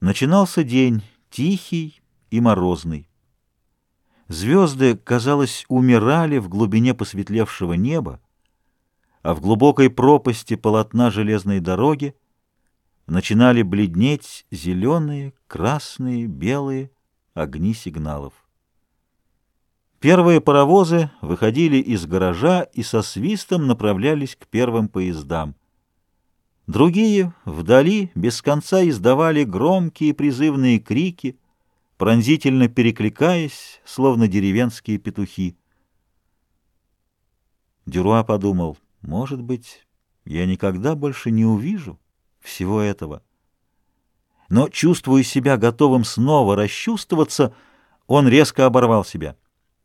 Начинался день, тихий и морозный. Звезды, казалось, умирали в глубине посветлевшего неба, а в глубокой пропасти полотна железной дороги начинали бледнеть зеленые, красные, белые огни сигналов. Первые паровозы выходили из гаража и со свистом направлялись к первым поездам. Другие, вдали, без конца издавали громкие призывные крики, пронзительно перекликаясь, словно деревенские петухи. Дюруа подумал, может быть, я никогда больше не увижу всего этого. Но, чувствуя себя готовым снова расчувствоваться, он резко оборвал себя.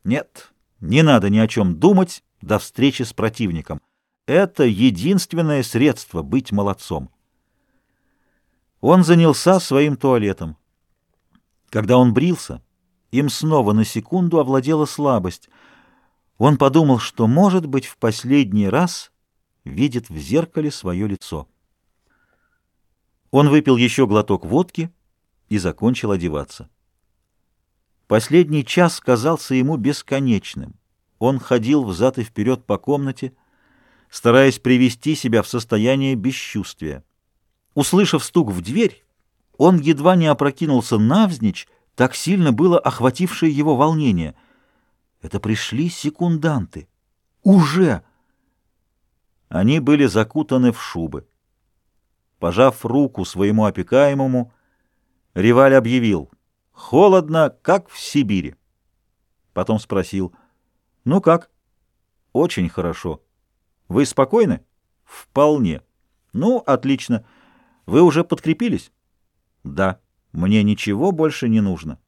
Нет, не надо ни о чем думать до встречи с противником — это единственное средство быть молодцом. Он занялся своим туалетом. Когда он брился, им снова на секунду овладела слабость. Он подумал, что, может быть, в последний раз видит в зеркале свое лицо. Он выпил еще глоток водки и закончил одеваться. Последний час казался ему бесконечным. Он ходил взад и вперед по комнате, стараясь привести себя в состояние бесчувствия. Услышав стук в дверь, он едва не опрокинулся навзничь, так сильно было охватившее его волнение. Это пришли секунданты. Уже! Они были закутаны в шубы. Пожав руку своему опекаемому, Реваль объявил «Холодно, как в Сибири». Потом спросил «Ну как?» «Очень хорошо». Вы спокойны? Вполне. Ну, отлично. Вы уже подкрепились? Да. Мне ничего больше не нужно.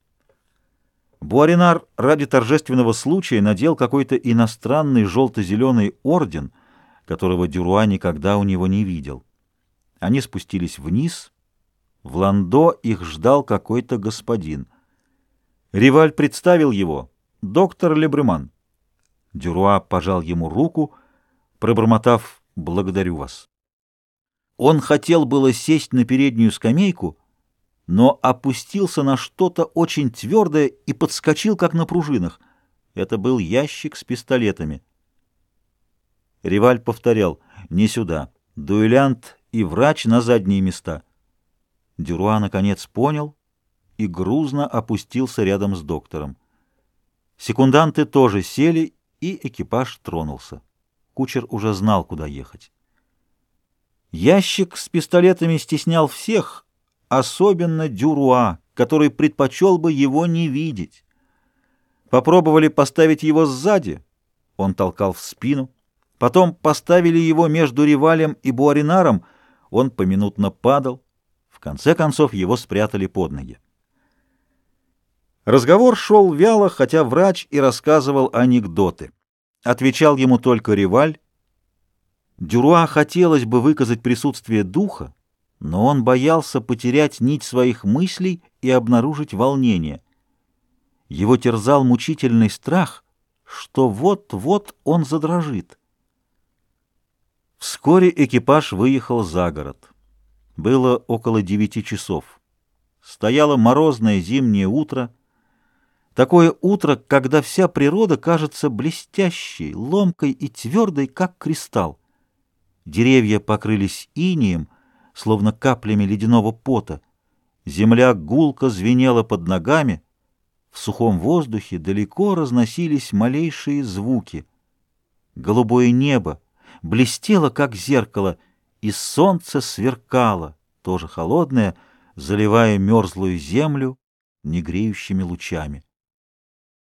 Буаринар ради торжественного случая надел какой-то иностранный желто-зеленый орден, которого Дюруа никогда у него не видел. Они спустились вниз. В Ландо их ждал какой-то господин. Риваль представил его. Доктор Лебреман. Дюруа пожал ему руку — пробормотав «благодарю вас». Он хотел было сесть на переднюю скамейку, но опустился на что-то очень твердое и подскочил, как на пружинах. Это был ящик с пистолетами. Риваль повторял «не сюда, дуэлянт и врач на задние места». Дюруа наконец понял и грузно опустился рядом с доктором. Секунданты тоже сели, и экипаж тронулся. Кучер уже знал, куда ехать. Ящик с пистолетами стеснял всех, особенно Дюруа, который предпочел бы его не видеть. Попробовали поставить его сзади, он толкал в спину. Потом поставили его между Ревалем и Буаринаром, он поминутно падал. В конце концов его спрятали под ноги. Разговор шел вяло, хотя врач и рассказывал анекдоты. Отвечал ему только Реваль. Дюруа хотелось бы выказать присутствие духа, но он боялся потерять нить своих мыслей и обнаружить волнение. Его терзал мучительный страх, что вот-вот он задрожит. Вскоре экипаж выехал за город. Было около девяти часов. Стояло морозное зимнее утро — Такое утро, когда вся природа кажется блестящей, ломкой и твердой, как кристалл. Деревья покрылись инием, словно каплями ледяного пота. Земля гулко звенела под ногами. В сухом воздухе далеко разносились малейшие звуки. Голубое небо блестело, как зеркало, и солнце сверкало, тоже холодное, заливая мерзлую землю негреющими лучами.